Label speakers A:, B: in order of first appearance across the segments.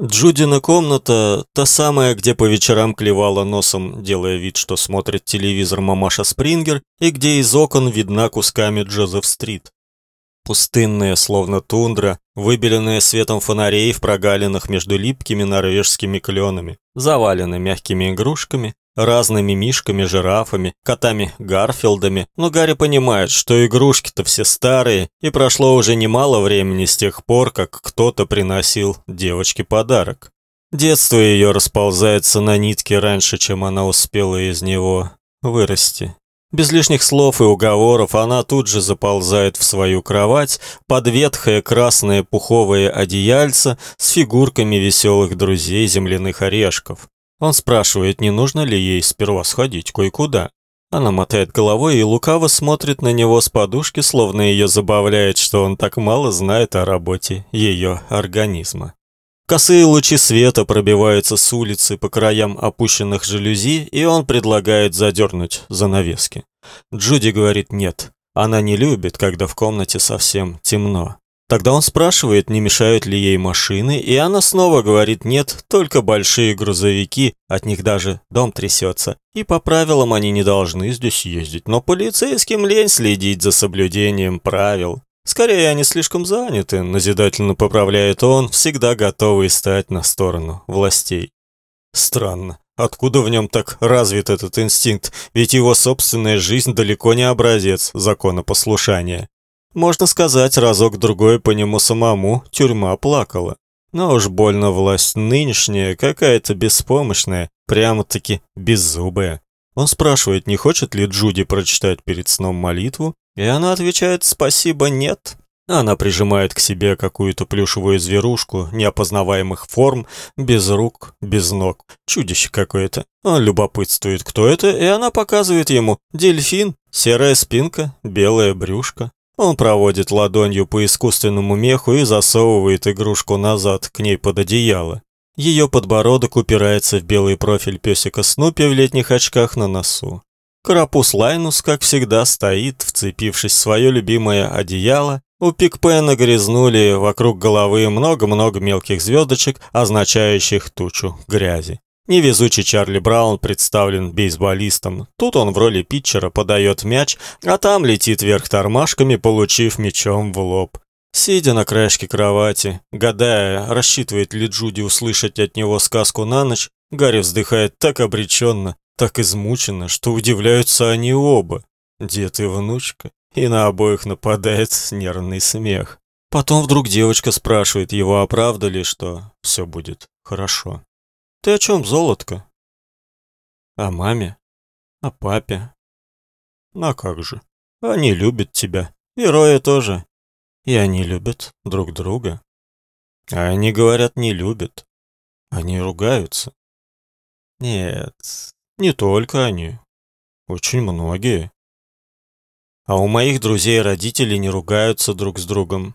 A: Джудина комната, та самая, где по вечерам клевала носом, делая вид, что смотрит телевизор мамаша Спрингер, и где из окон видна кусками Джозеф-стрит. Пустынная, словно тундра, выбеленная светом фонарей в прогалинах между липкими норвежскими кленами, завалены мягкими игрушками, разными мишками, жирафами, котами Гарфилдами, но Гарри понимает, что игрушки-то все старые, и прошло уже немало времени с тех пор, как кто-то приносил девочке подарок. Детство ее расползается на нитке раньше, чем она успела из него вырасти. Без лишних слов и уговоров она тут же заползает в свою кровать под ветхое красное пуховое одеяльце с фигурками веселых друзей земляных орешков. Он спрашивает, не нужно ли ей сперва сходить кое-куда. Она мотает головой и лукаво смотрит на него с подушки, словно ее забавляет, что он так мало знает о работе ее организма. Косые лучи света пробиваются с улицы по краям опущенных жалюзи, и он предлагает задернуть занавески. Джуди говорит нет. Она не любит, когда в комнате совсем темно. Тогда он спрашивает, не мешают ли ей машины, и она снова говорит нет, только большие грузовики, от них даже дом трясется. И по правилам они не должны здесь ездить, но полицейским лень следить за соблюдением правил. Скорее, они слишком заняты, назидательно поправляет он, всегда готовый стать на сторону властей. Странно, откуда в нем так развит этот инстинкт, ведь его собственная жизнь далеко не образец закона послушания. Можно сказать, разок-другой по нему самому тюрьма плакала. Но уж больно власть нынешняя, какая-то беспомощная, прямо-таки беззубая. Он спрашивает, не хочет ли Джуди прочитать перед сном молитву, и она отвечает «спасибо, нет». Она прижимает к себе какую-то плюшевую зверушку неопознаваемых форм, без рук, без ног. Чудище какое-то. Он любопытствует, кто это, и она показывает ему дельфин, серая спинка, белое брюшко. Он проводит ладонью по искусственному меху и засовывает игрушку назад, к ней под одеяло. Ее подбородок упирается в белый профиль песика Снупи в летних очках на носу. Карапуз Лайнус, как всегда, стоит, вцепившись в свое любимое одеяло. У Пикпена грязнули вокруг головы много-много мелких звездочек, означающих тучу грязи. Невезучий Чарли Браун представлен бейсболистом. Тут он в роли питчера подает мяч, а там летит вверх тормашками, получив мячом в лоб. Сидя на краешке кровати, гадая, рассчитывает ли Джуди услышать от него сказку на ночь, Гарри вздыхает так обреченно, так измучена, что удивляются они оба, дед и внучка, и на обоих нападает нервный смех. Потом вдруг девочка спрашивает его, а правда ли, что все будет хорошо. «Ты о чем, золотко?» «О маме, о папе». «А как же? Они любят тебя. И Роя тоже. И они любят друг друга. А они говорят, не любят. Они ругаются. Нет, не только они. Очень многие. А у моих друзей родители не ругаются друг с другом.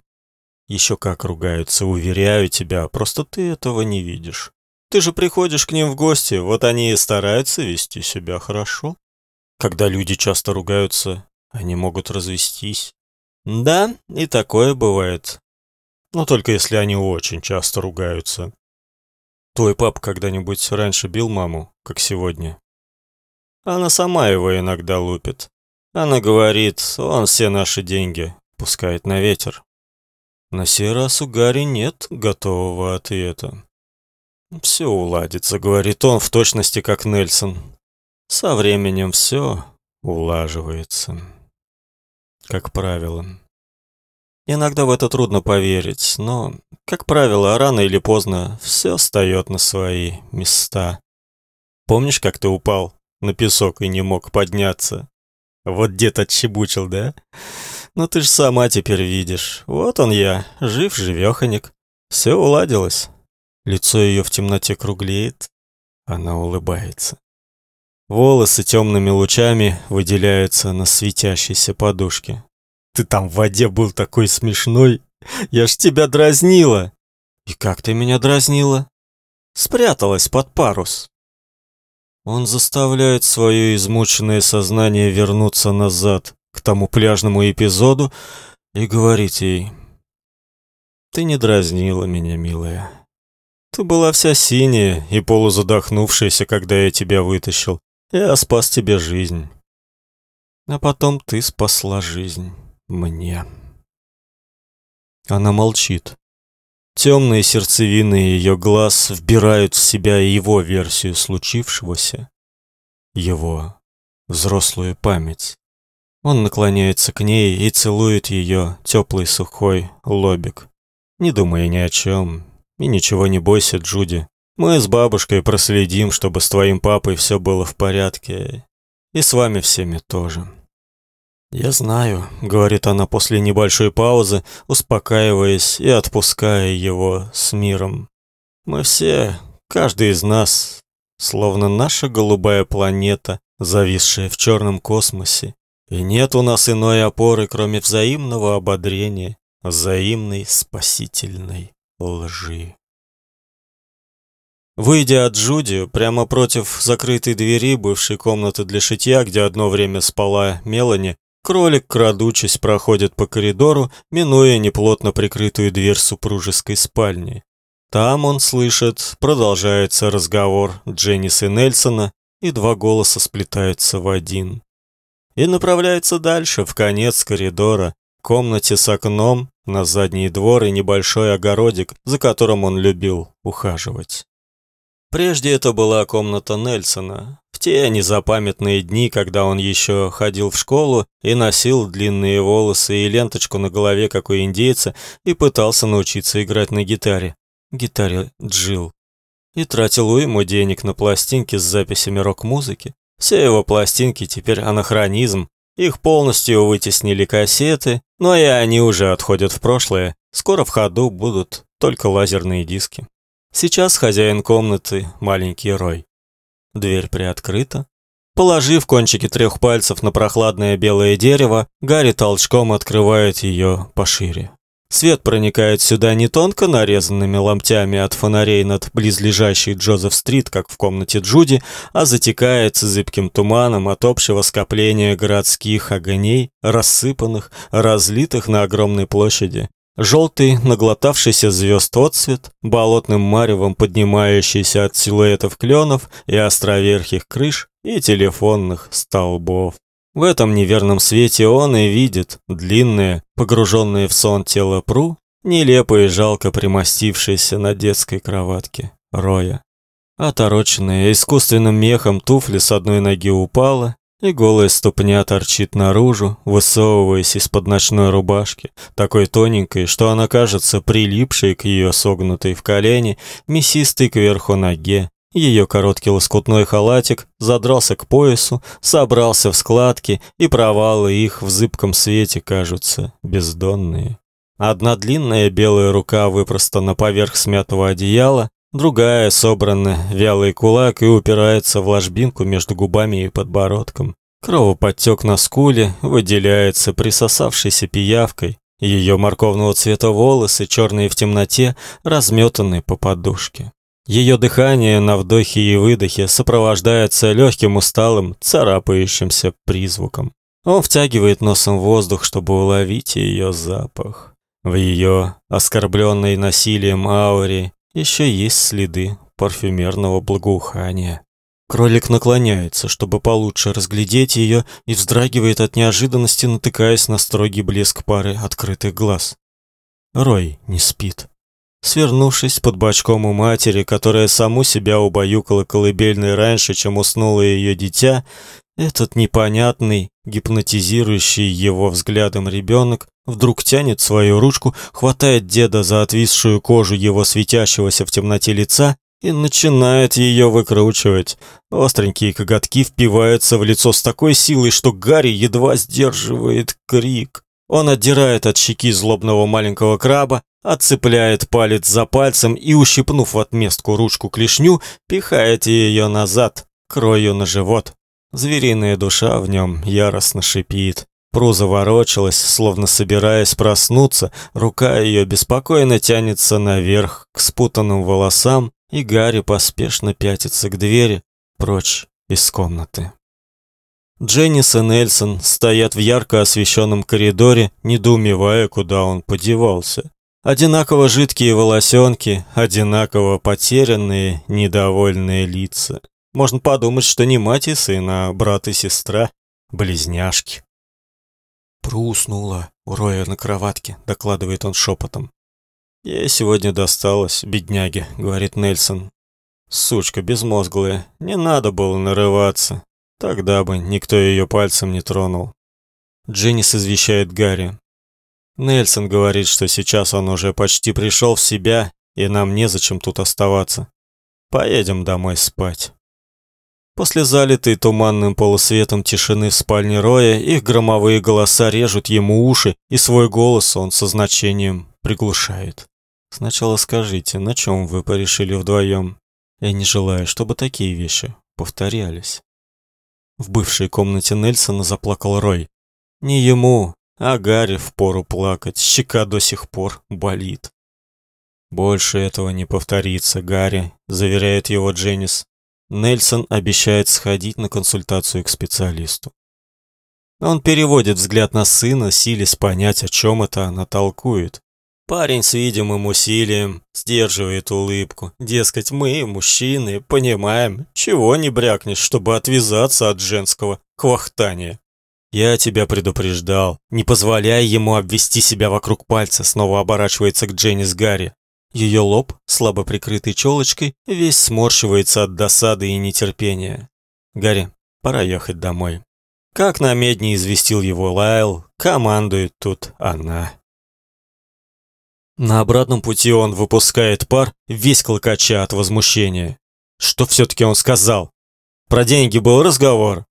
A: Еще как ругаются, уверяю тебя, просто ты этого не видишь. Ты же приходишь к ним в гости, вот они и стараются вести себя хорошо. Когда люди часто ругаются, они могут развестись. Да, и такое бывает. Но только если они очень часто ругаются. Твой пап когда-нибудь раньше бил маму, как сегодня? Она сама его иногда лупит. Она говорит, он все наши деньги пускает на ветер. На сей раз у Гарри нет готового ответа. «Все уладится», — говорит он в точности, как Нельсон. «Со временем все улаживается». Как правило. Иногда в это трудно поверить, но, как правило, рано или поздно все встает на свои места. Помнишь, как ты упал на песок и не мог подняться. Вот дед отчебучил, да? Ну ты ж сама теперь видишь. Вот он я, жив-живёхонек. Все уладилось. Лицо ее в темноте круглеет. Она улыбается. Волосы темными лучами выделяются на светящейся подушке. Ты там в воде был такой смешной. Я ж тебя дразнила. И как ты меня дразнила? Спряталась под парус. Он заставляет свое измученное сознание вернуться назад к тому пляжному эпизоду и говорит ей: "Ты не дразнила меня, милая. Ты была вся синяя и полузадохнувшаяся, когда я тебя вытащил. Я спас тебе жизнь. А потом ты спасла жизнь мне. Она молчит. Темные сердцевины ее глаз вбирают в себя его версию случившегося, его взрослую память. Он наклоняется к ней и целует ее теплый сухой лобик. Не думая ни о чем, и ничего не бойся, Джуди. Мы с бабушкой проследим, чтобы с твоим папой все было в порядке. И с вами всеми тоже. «Я знаю», — говорит она после небольшой паузы, успокаиваясь и отпуская его с миром. «Мы все, каждый из нас, словно наша голубая планета, зависшая в черном космосе, и нет у нас иной опоры, кроме взаимного ободрения, взаимной спасительной лжи. Выйдя от Джуди, прямо против закрытой двери бывшей комнаты для шитья, где одно время спала Мелани, кролик, крадучись, проходит по коридору, минуя неплотно прикрытую дверь супружеской спальни. Там он слышит, продолжается разговор Дженнис и Нельсона, и два голоса сплетаются в один. И направляется дальше, в конец коридора, комнате с окном, на задний двор и небольшой огородик, за которым он любил ухаживать. Прежде это была комната Нельсона. В те незапамятные дни, когда он еще ходил в школу и носил длинные волосы и ленточку на голове, как у индейца, и пытался научиться играть на гитаре. Гитаре Джил. И тратил уйму денег на пластинки с записями рок-музыки. Все его пластинки теперь анахронизм, их полностью вытеснили кассеты, но и они уже отходят в прошлое. Скоро в ходу будут только лазерные диски. Сейчас хозяин комнаты – маленький Рой. Дверь приоткрыта. Положив кончики трех пальцев на прохладное белое дерево, Гарри толчком открывает ее пошире. Свет проникает сюда не тонко нарезанными ломтями от фонарей над близлежащей Джозеф-стрит, как в комнате Джуди, а затекает зыбким туманом от общего скопления городских огней, рассыпанных, разлитых на огромной площади. Желтый, наглотавшийся звезд отцвет, болотным маревом поднимающийся от силуэтов кленов и островерхих крыш и телефонных столбов. В этом неверном свете он и видит длинное, погруженное в сон тело Пру, нелепо и жалко примостившееся на детской кроватке Роя. Отороченная искусственным мехом туфли с одной ноги упала, и голая ступня торчит наружу, высовываясь из-под ночной рубашки, такой тоненькой, что она кажется прилипшей к ее согнутой в колени, мясистой кверху ноге, ее короткий лоскутной халатик задрался к поясу, собрался в складки, и провалы их в зыбком свете кажутся бездонные. Одна длинная белая рука выпростана поверх смятого одеяла, другая собрана вялый кулак и упирается в ложбинку между губами и подбородком. Кровоподтек на скуле выделяется присосавшейся пиявкой. Ее морковного цвета волосы, черные в темноте, разметаны по подушке. Ее дыхание на вдохе и выдохе сопровождается легким усталым, царапающимся призвуком. Он втягивает носом воздух, чтобы уловить ее запах. В ее оскорбленной насилием ауре еще есть следы парфюмерного благоухания. Кролик наклоняется, чтобы получше разглядеть ее, и вздрагивает от неожиданности, натыкаясь на строгий блеск пары открытых глаз. Рой не спит. Свернувшись под бочком у матери, которая саму себя убаюкала колыбельной раньше, чем уснуло ее дитя, этот непонятный, гипнотизирующий его взглядом ребенок вдруг тянет свою ручку, хватает деда за отвисшую кожу его светящегося в темноте лица и начинает ее выкручивать. Остренькие коготки впиваются в лицо с такой силой, что Гарри едва сдерживает крик. Он отдирает от щеки злобного маленького краба, отцепляет палец за пальцем и, ущипнув в отместку ручку клешню, пихает ее назад, крою на живот. Звериная душа в нем яростно шипит. Пру заворочилась, словно собираясь проснуться, рука ее беспокойно тянется наверх, к спутанным волосам, и Гарри поспешно пятится к двери, прочь из комнаты. Дженнис и Нельсон стоят в ярко освещенном коридоре, недоумевая, куда он подевался. Одинаково жидкие волосенки, одинаково потерянные, недовольные лица. Можно подумать, что не мать и сын, а брат и сестра, близняшки. «Пруснула у Роя на кроватке», — докладывает он шепотом. «Ей сегодня досталось, бедняге», — говорит Нельсон. «Сучка безмозглая, не надо было нарываться. Тогда бы никто ее пальцем не тронул». Дженнис извещает Гарри. Нельсон говорит, что сейчас он уже почти пришел в себя, и нам незачем тут оставаться. Поедем домой спать. После залитой туманным полусветом тишины в спальне Роя их громовые голоса режут ему уши, и свой голос он со значением приглушает. Сначала скажите, на чем вы порешили вдвоем? Я не желаю, чтобы такие вещи повторялись. В бывшей комнате Нельсона заплакал Рой. Не ему, а Гарри впору плакать, щека до сих пор болит. Больше этого не повторится, Гарри, заверяет его Дженнис. Нельсон обещает сходить на консультацию к специалисту. Он переводит взгляд на сына, силясь понять, о чем это она толкует. Парень с видимым усилием сдерживает улыбку. Дескать, мы, мужчины, понимаем, чего не брякнешь, чтобы отвязаться от женского квахтания. Я тебя предупреждал. Не позволяй ему обвести себя вокруг пальца, снова оборачивается к Дженни Гарри. Ее лоб, слабо прикрытый челочкой, весь сморщивается от досады и нетерпения. «Гарри, пора ехать домой». Как на медне известил его Лайл, командует тут она. На обратном пути он выпускает пар, весь клокоча от возмущения. Что все-таки он сказал? Про деньги был разговор.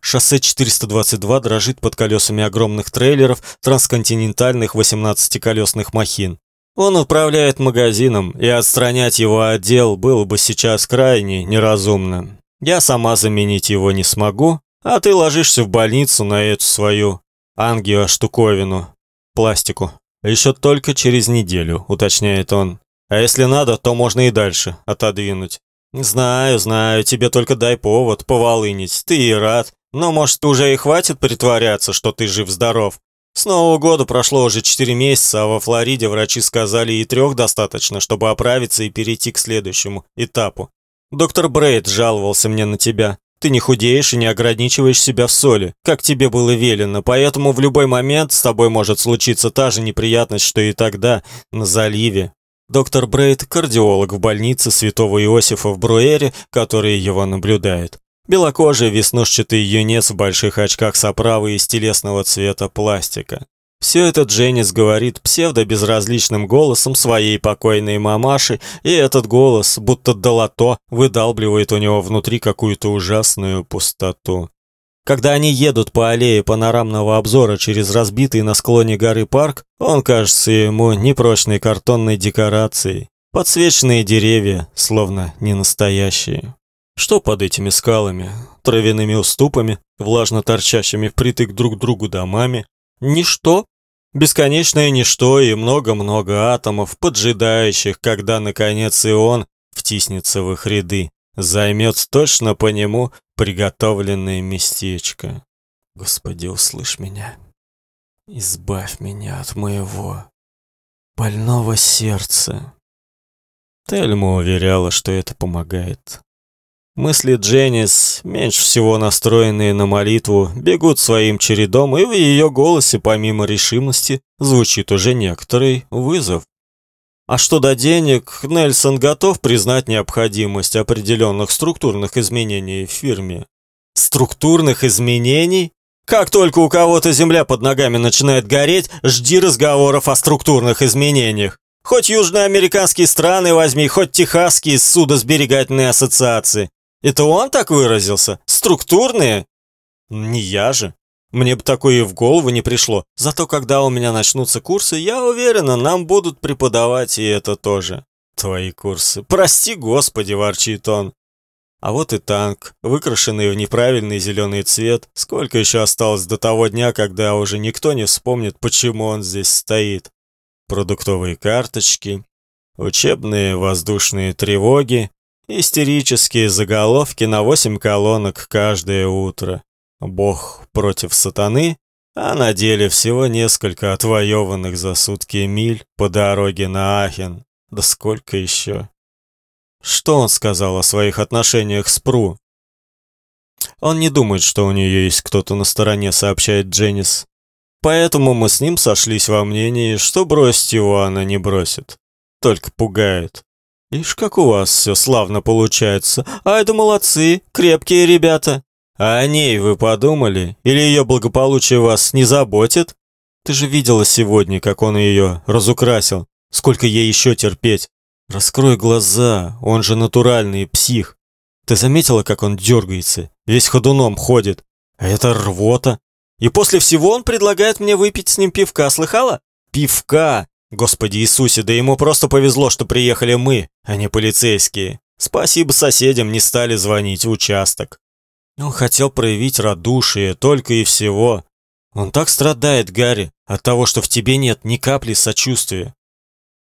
A: Шоссе 422 дрожит под колесами огромных трейлеров трансконтинентальных 18-колесных махин. Он управляет магазином, и отстранять его отдел было бы сейчас крайне неразумно. Я сама заменить его не смогу, а ты ложишься в больницу на эту свою ангио-штуковину, пластику. Еще только через неделю, уточняет он. А если надо, то можно и дальше отодвинуть. Знаю, знаю, тебе только дай повод поволынить. Ты и рад. Но, может, уже и хватит притворяться, что ты жив-здоров. С Нового года прошло уже 4 месяца, а во Флориде врачи сказали и трех достаточно, чтобы оправиться и перейти к следующему этапу. Доктор Брейд жаловался мне на тебя. Ты не худеешь и не ограничиваешь себя в соли, как тебе было велено, поэтому в любой момент с тобой может случиться та же неприятность, что и тогда, на заливе. Доктор Брейд – кардиолог в больнице Святого Иосифа в Бруэре, который его наблюдает. Белокожий веснушчатый юнец в больших очках с оправой из телесного цвета пластика. Все это Дженнис говорит псевдо-безразличным голосом своей покойной мамаши, и этот голос, будто долото, выдалбливает у него внутри какую-то ужасную пустоту. Когда они едут по аллее панорамного обзора через разбитый на склоне горы парк, он кажется ему непрочной картонной декорацией. Подсвеченные деревья, словно не настоящие. Что под этими скалами, травяными уступами, влажно торчащими впритык друг другу домами? Ничто. Бесконечное ничто и много-много атомов, поджидающих, когда, наконец, и он втиснется в их ряды, займет точно по нему приготовленное местечко. Господи, услышь меня. Избавь меня от моего больного сердца. Тельма уверяла, что это помогает. Мысли Дженнис, меньше всего настроенные на молитву, бегут своим чередом, и в ее голосе, помимо решимости, звучит уже некоторый вызов. А что до денег, Нельсон готов признать необходимость определенных структурных изменений в фирме. Структурных изменений? Как только у кого-то земля под ногами начинает гореть, жди разговоров о структурных изменениях. Хоть южноамериканские страны возьми, хоть техасские судосберегательные ассоциации. Это он так выразился? Структурные? Не я же. Мне бы такое и в голову не пришло. Зато когда у меня начнутся курсы, я уверена, нам будут преподавать и это тоже. Твои курсы. Прости, Господи, ворчит он. А вот и танк, выкрашенный в неправильный зеленый цвет. Сколько еще осталось до того дня, когда уже никто не вспомнит, почему он здесь стоит. Продуктовые карточки, учебные воздушные тревоги, Истерические заголовки на восемь колонок каждое утро. Бог против сатаны, А на деле всего несколько отвоеванных за сутки миль по дороге на Ахен. Да сколько еще? Что он сказал о своих отношениях с Пру? Он не думает, что у нее есть кто-то на стороне, сообщает Дженнис. Поэтому мы с ним сошлись во мнении, что бросить его она не бросит. Только пугает. Ишь, как у вас все славно получается. А это молодцы, крепкие ребята. А о ней вы подумали? Или ее благополучие вас не заботит? Ты же видела сегодня, как он ее разукрасил. Сколько ей еще терпеть? Раскрой глаза, он же натуральный псих. Ты заметила, как он дергается? Весь ходуном ходит. А это рвота. И после всего он предлагает мне выпить с ним пивка, слыхала? Пивка! Господи Иисусе, да ему просто повезло, что приехали мы, а не полицейские. Спасибо соседям, не стали звонить в участок. Он хотел проявить радушие, только и всего. Он так страдает, Гарри, от того, что в тебе нет ни капли сочувствия.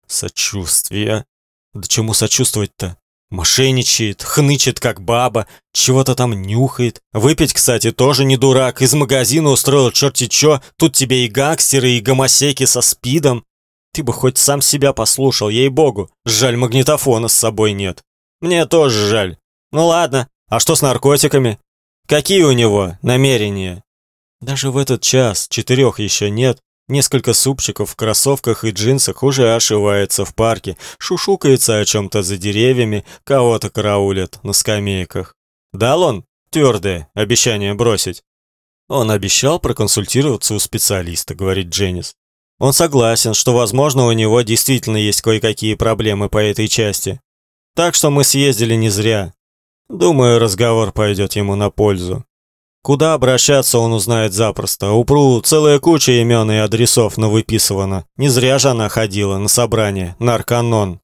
A: Сочувствия? Да чему сочувствовать-то? Мошенничает, хнычет как баба, чего-то там нюхает. Выпить, кстати, тоже не дурак. Из магазина устроил черти чё. Тут тебе и гангстеры, и гомосеки со спидом. Ты бы хоть сам себя послушал, ей-богу. Жаль, магнитофона с собой нет. Мне тоже жаль. Ну ладно, а что с наркотиками? Какие у него намерения? Даже в этот час четырех еще нет, Несколько супчиков в кроссовках и джинсах уже ошивается в парке, шушукается о чем-то за деревьями, кого-то караулят на скамейках. Дал он твердое обещание бросить. Он обещал проконсультироваться у специалиста, говорит Дженнис. Он согласен, что, возможно, у него действительно есть кое-какие проблемы по этой части. Так что мы съездили не зря. Думаю, разговор пойдет ему на пользу. Куда обращаться он узнает запросто. У Пру целая куча имен и адресов навыписывана. Не зря же она ходила на собрание, нарканон.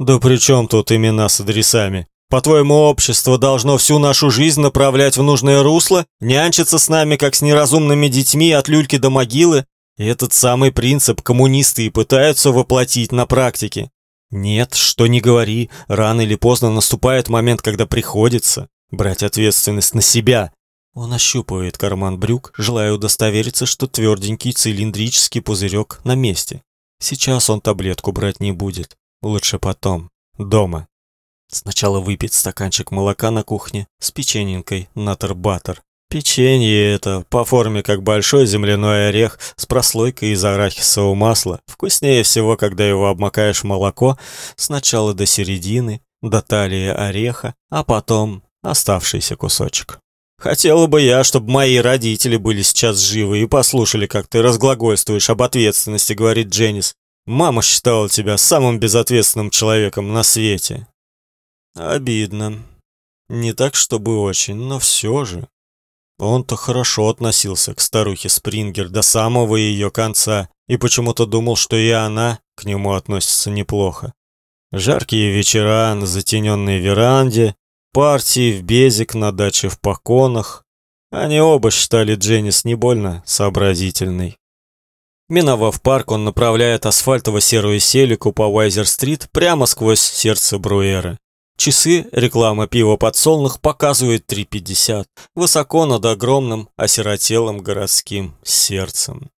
A: Да при чем тут имена с адресами? По-твоему, общество должно всю нашу жизнь направлять в нужное русло, нянчиться с нами, как с неразумными детьми от люльки до могилы? Этот самый принцип коммунисты и пытаются воплотить на практике. Нет, что не говори, рано или поздно наступает момент, когда приходится брать ответственность на себя, он ощупывает карман брюк, желая удостовериться, что тверденький цилиндрический пузырек на месте. Сейчас он таблетку брать не будет. Лучше потом. Дома. Сначала выпить стаканчик молока на кухне с печенькой натер-баттер. Печенье это по форме как большой земляной орех с прослойкой из арахисового масла. Вкуснее всего, когда его обмакаешь в молоко сначала до середины, до талии ореха, а потом оставшийся кусочек. Хотела бы я, чтобы мои родители были сейчас живы и послушали, как ты разглагольствуешь об ответственности, говорит Дженнис. Мама считала тебя самым безответственным человеком на свете. Обидно. Не так, чтобы очень, но все же. Он-то хорошо относился к старухе Спрингер до самого ее конца и почему-то думал, что и она к нему относится неплохо. Жаркие вечера на затененной веранде, партии в Безик на даче в Поконах. Они оба считали Дженнис не больно сообразительной. Миновав парк, он направляет асфальтово-серую селику по Уайзер-стрит прямо сквозь сердце Бруэра. Часы, реклама пива подсолнух показывают 3.50, высоко над огромным, осиротелым городским сердцем.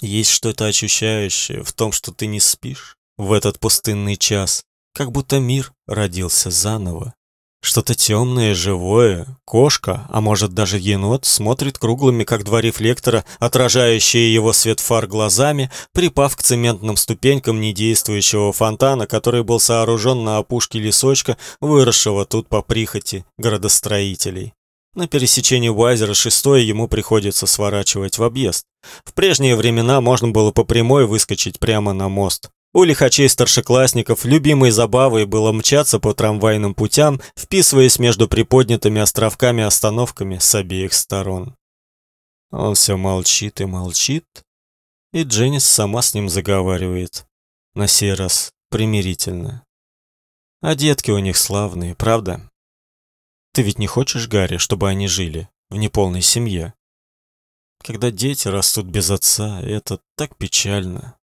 A: Есть что-то ощущающее в том, что ты не спишь в этот пустынный час, как будто мир родился заново. Что-то темное, живое, кошка, а может даже енот, смотрит круглыми, как два рефлектора, отражающие его свет фар глазами, припав к цементным ступенькам недействующего фонтана, который был сооружен на опушке лесочка, выросшего тут по прихоти градостроителей. На пересечении Уайзера шестой ему приходится сворачивать в объезд. В прежние времена можно было по прямой выскочить прямо на мост. У лихачей-старшеклассников любимой забавой было мчаться по трамвайным путям, вписываясь между приподнятыми островками-остановками с обеих сторон. Он все молчит и молчит, и Дженнис сама с ним заговаривает. На сей раз примирительно. А детки у них славные, правда? Ты ведь не хочешь, Гарри, чтобы они жили в неполной семье? Когда дети растут без отца, это так печально.